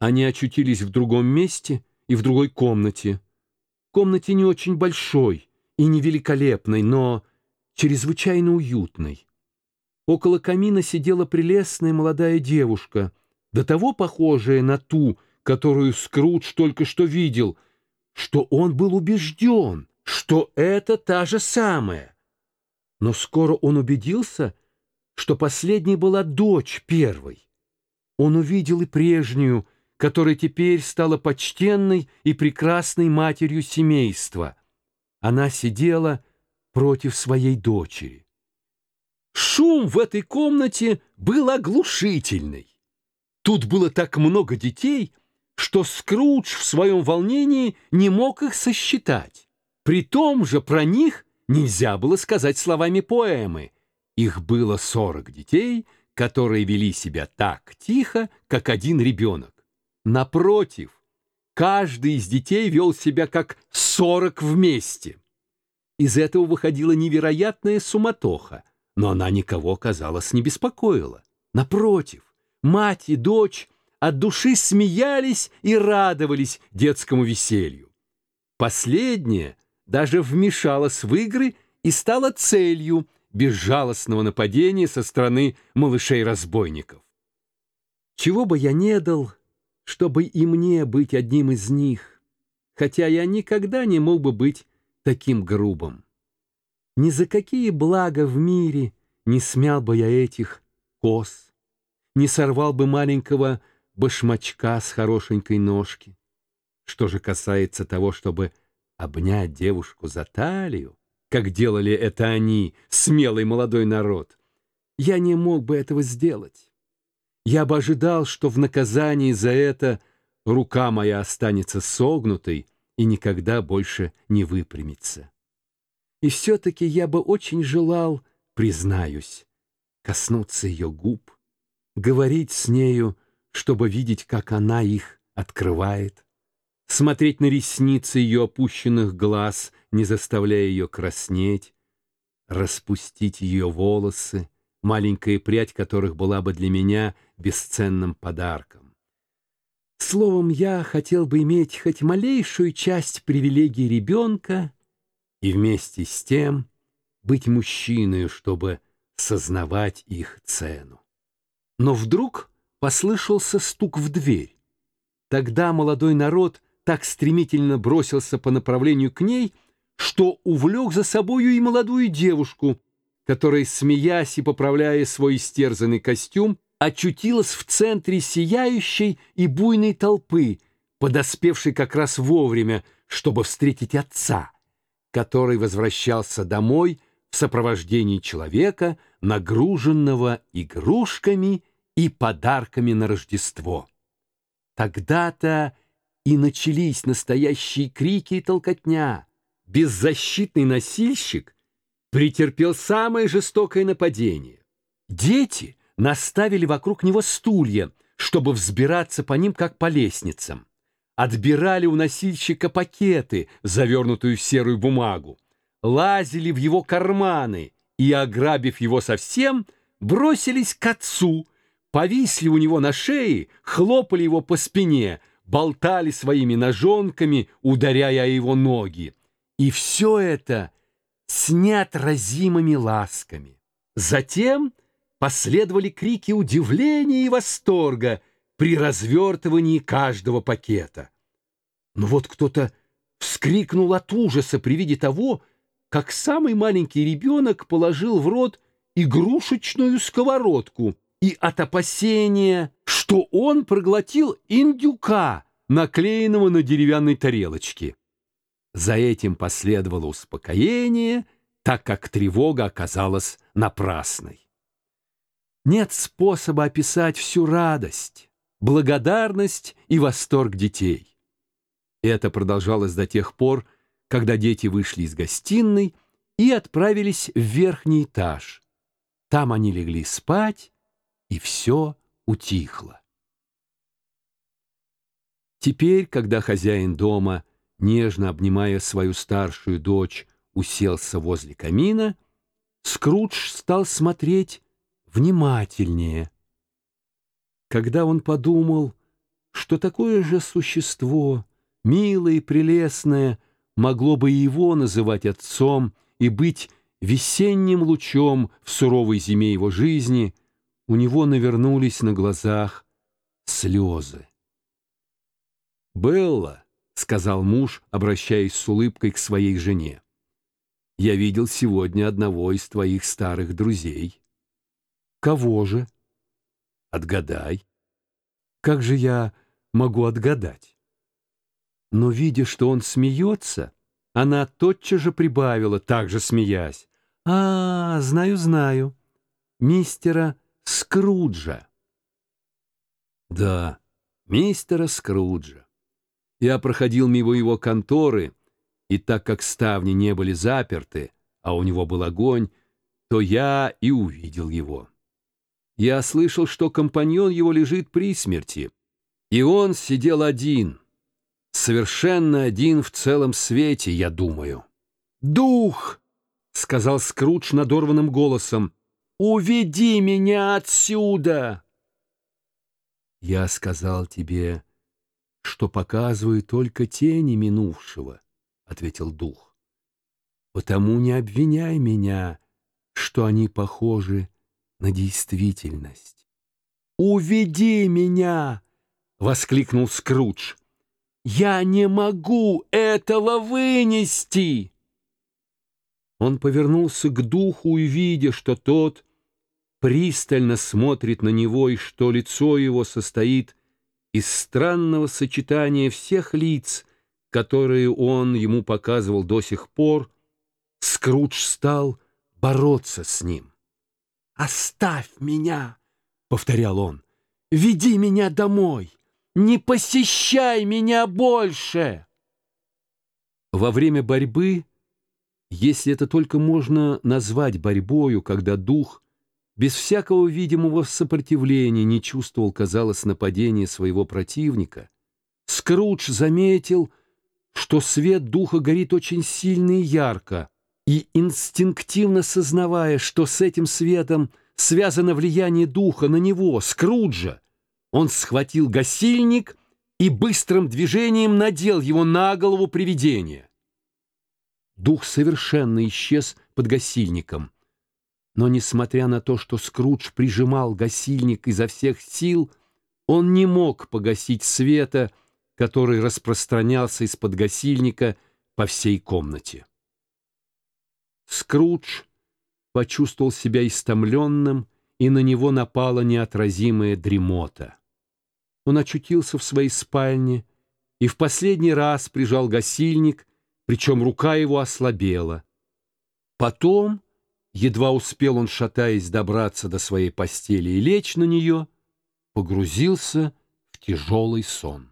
Они очутились в другом месте и в другой комнате. Комнате не очень большой и не великолепной, но чрезвычайно уютной. Около камина сидела прелестная молодая девушка, до того похожая на ту, которую Скрудж только что видел, что он был убежден, что это та же самая. Но скоро он убедился, что последней была дочь первой. Он увидел и прежнюю, которая теперь стала почтенной и прекрасной матерью семейства. Она сидела против своей дочери. Шум в этой комнате был оглушительный. Тут было так много детей, что Скрудж в своем волнении не мог их сосчитать. При том же про них нельзя было сказать словами поэмы. Их было сорок детей, которые вели себя так тихо, как один ребенок. Напротив, каждый из детей вел себя как сорок вместе. Из этого выходила невероятная суматоха, но она никого, казалось, не беспокоила. Напротив, мать и дочь от души смеялись и радовались детскому веселью. Последнее даже вмешалась в игры и стала целью безжалостного нападения со стороны малышей-разбойников. Чего бы я не дал, чтобы и мне быть одним из них, хотя я никогда не мог бы быть таким грубым. Ни за какие блага в мире не смял бы я этих коз, не сорвал бы маленького башмачка с хорошенькой ножки. Что же касается того, чтобы обнять девушку за талию, как делали это они, смелый молодой народ, я не мог бы этого сделать. Я бы ожидал, что в наказании за это рука моя останется согнутой и никогда больше не выпрямится. И все-таки я бы очень желал, признаюсь, коснуться ее губ, говорить с нею, чтобы видеть, как она их открывает, смотреть на ресницы ее опущенных глаз, не заставляя ее краснеть, распустить ее волосы, маленькая прядь которых была бы для меня бесценным подарком. Словом, я хотел бы иметь хоть малейшую часть привилегий ребенка и вместе с тем быть мужчиной, чтобы сознавать их цену. Но вдруг послышался стук в дверь. Тогда молодой народ так стремительно бросился по направлению к ней, что увлек за собою и молодую девушку, которая, смеясь и поправляя свой истерзанный костюм, очутилась в центре сияющей и буйной толпы, подоспевшей как раз вовремя, чтобы встретить отца, который возвращался домой в сопровождении человека, нагруженного игрушками и подарками на Рождество. Тогда-то и начались настоящие крики и толкотня. Беззащитный носильщик претерпел самое жестокое нападение. Дети наставили вокруг него стулья, чтобы взбираться по ним, как по лестницам. Отбирали у носильщика пакеты, завернутую в серую бумагу, лазили в его карманы и, ограбив его совсем, бросились к отцу, повисли у него на шее, хлопали его по спине, болтали своими ножонками, ударяя его ноги. И все это с неотразимыми ласками. Затем последовали крики удивления и восторга при развертывании каждого пакета. Но вот кто-то вскрикнул от ужаса при виде того, как самый маленький ребенок положил в рот игрушечную сковородку — и от опасения, что он проглотил индюка, наклеенного на деревянной тарелочке. За этим последовало успокоение, так как тревога оказалась напрасной. Нет способа описать всю радость, благодарность и восторг детей. Это продолжалось до тех пор, когда дети вышли из гостиной и отправились в верхний этаж. Там они легли спать, и все утихло. Теперь, когда хозяин дома, нежно обнимая свою старшую дочь, уселся возле камина, Скрудж стал смотреть внимательнее. Когда он подумал, что такое же существо, милое и прелестное, могло бы его называть отцом и быть весенним лучом в суровой зиме его жизни, у него навернулись на глазах слезы. «Белла», — сказал муж, обращаясь с улыбкой к своей жене, — «я видел сегодня одного из твоих старых друзей». «Кого же?» «Отгадай». «Как же я могу отгадать?» Но, видя, что он смеется, она тотчас же прибавила, также смеясь. «А, знаю, знаю. Мистера Скруджа». «Да, мистера Скруджа. Я проходил мимо его конторы, и так как ставни не были заперты, а у него был огонь, то я и увидел его. Я слышал, что компаньон его лежит при смерти, и он сидел один, совершенно один в целом свете, я думаю. «Дух!» — сказал Скрудж надорванным голосом. «Уведи меня отсюда!» «Я сказал тебе, что показываю только тени минувшего», — ответил дух. «Потому не обвиняй меня, что они похожи на действительность». «Уведи меня!» — воскликнул Скрудж. «Я не могу этого вынести!» Он повернулся к духу и, видя, что тот пристально смотрит на него и что лицо его состоит из странного сочетания всех лиц, которые он ему показывал до сих пор, Скрудж стал бороться с ним. «Оставь меня!» — повторял он. «Веди меня домой! Не посещай меня больше!» Во время борьбы если это только можно назвать борьбою, когда дух без всякого видимого сопротивления не чувствовал, казалось, нападения своего противника, Скрудж заметил, что свет духа горит очень сильно и ярко, и инстинктивно сознавая, что с этим светом связано влияние духа на него, Скруджа, он схватил гасильник и быстрым движением надел его на голову привидения. Дух совершенно исчез под гасильником. Но, несмотря на то, что Скрудж прижимал гасильник изо всех сил, он не мог погасить света, который распространялся из-под гасильника по всей комнате. Скрудж почувствовал себя истомленным, и на него напала неотразимая дремота. Он очутился в своей спальне и в последний раз прижал гасильник причем рука его ослабела. Потом, едва успел он, шатаясь, добраться до своей постели и лечь на нее, погрузился в тяжелый сон.